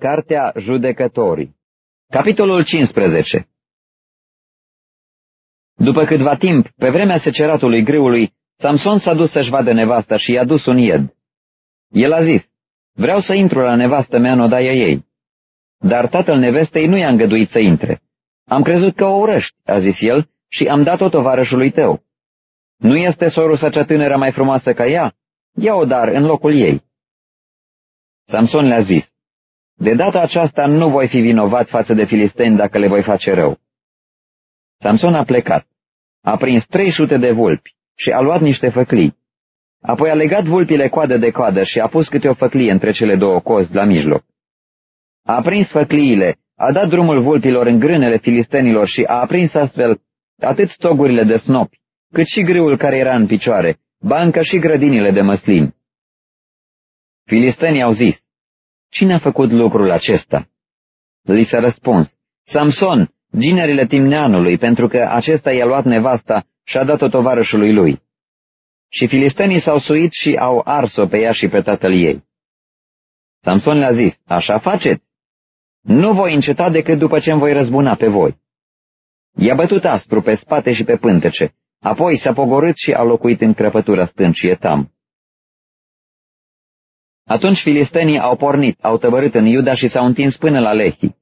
Cartea Judecătorii Capitolul 15 După câtva timp, pe vremea seceratului grâului, Samson s-a dus să-și vadă nevasta și i-a dus un ied. El a zis, vreau să intru la nevastă mea în odaia ei. Dar tatăl nevestei nu i-a îngăduit să intre. Am crezut că o urăști, a zis el, și am dat-o tovarășului tău. Nu este sorusa cea tânără mai frumoasă ca ea? Ia-o dar în locul ei. Samson le-a zis, de data aceasta nu voi fi vinovat față de filisteni dacă le voi face rău. Samson a plecat, a prins 300 de vulpi și a luat niște făclii. Apoi a legat vulpile coadă de coadă și a pus câte o făclie între cele două cozi la mijloc. A prins făcliile, a dat drumul vulpilor în grânele filistenilor și a aprins astfel atât stogurile de snopi, cât și grâul care era în picioare, banca și grădinile de măslin. Filistenii au zis, Cine a făcut lucrul acesta? Li s-a răspuns, Samson, ginerile Timneanului, pentru că acesta i-a luat nevasta și a dat-o tovarășului lui. Și filistenii s-au suit și au ars-o pe ea și pe tatăl ei. Samson le-a zis, așa faceți? Nu voi înceta decât după ce îmi voi răzbuna pe voi. I-a bătut aspru pe spate și pe pântece, apoi s-a pogorât și a locuit în crăpătura stâncii Etam. Atunci filistenii au pornit, au tăbărât în Iuda și s-au întins până la Lehi.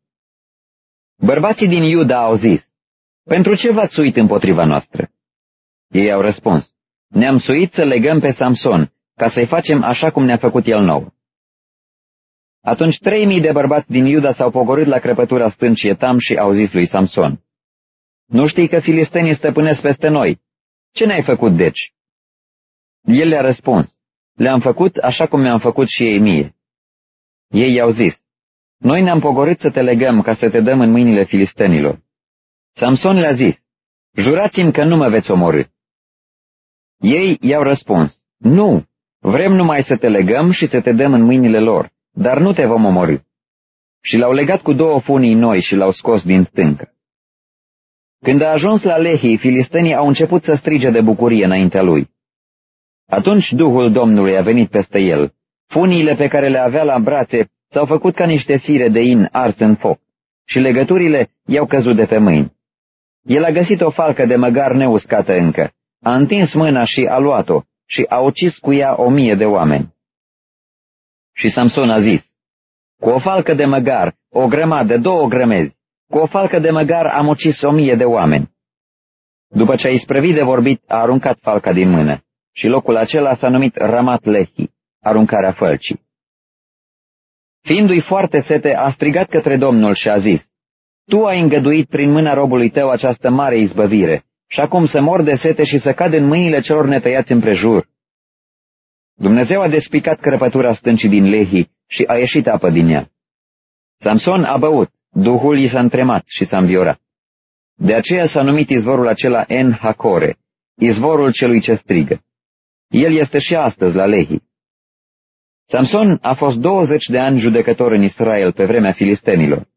Bărbații din Iuda au zis, Pentru ce v-ați suit împotriva noastră? Ei au răspuns, Ne-am suit să legăm pe Samson, ca să-i facem așa cum ne-a făcut el nou. Atunci trei mii de bărbați din Iuda s-au pogorât la crăpătura stâncii Etam și au zis lui Samson, Nu știi că filistenii stăpânesc peste noi? Ce ne-ai făcut deci? El le-a răspuns, le-am făcut așa cum mi-am făcut și ei mie. Ei i-au zis, noi ne-am pogorât să te legăm ca să te dăm în mâinile filistenilor. Samson le-a zis, jurați-mi că nu mă veți omorâ. Ei i-au răspuns, nu, vrem numai să te legăm și să te dăm în mâinile lor, dar nu te vom omorâ. Și l-au legat cu două funii noi și l-au scos din stâncă. Când a ajuns la Lehi, filistenii au început să strige de bucurie înaintea lui. Atunci Duhul Domnului a venit peste el. Funiile pe care le avea la brațe s-au făcut ca niște fire de in ars în foc și legăturile i-au căzut de pe mâini. El a găsit o falcă de măgar neuscată încă, a întins mâna și a luat-o și a ucis cu ea o mie de oameni. Și Samson a zis, cu o falcă de măgar, o grămadă, două grămezi, cu o falcă de măgar am ucis o mie de oameni. După ce a isprăvit de vorbit, a aruncat falca din mână și locul acela s-a numit Ramat Lehi, aruncarea fălcii. Fiindu-i foarte sete, a strigat către Domnul și a zis, Tu ai îngăduit prin mâna robului tău această mare izbăvire, și acum să mor de sete și să cad în mâinile celor netăiați împrejur. Dumnezeu a despicat crăpătura stâncii din Lehi și a ieșit apă din ea. Samson a băut, duhul i s-a întremat și s-a înviorat. De aceea s-a numit izvorul acela En Hakore, izvorul celui ce strigă. El este și astăzi la Lehi. Samson a fost 20 de ani judecător în Israel pe vremea filistenilor.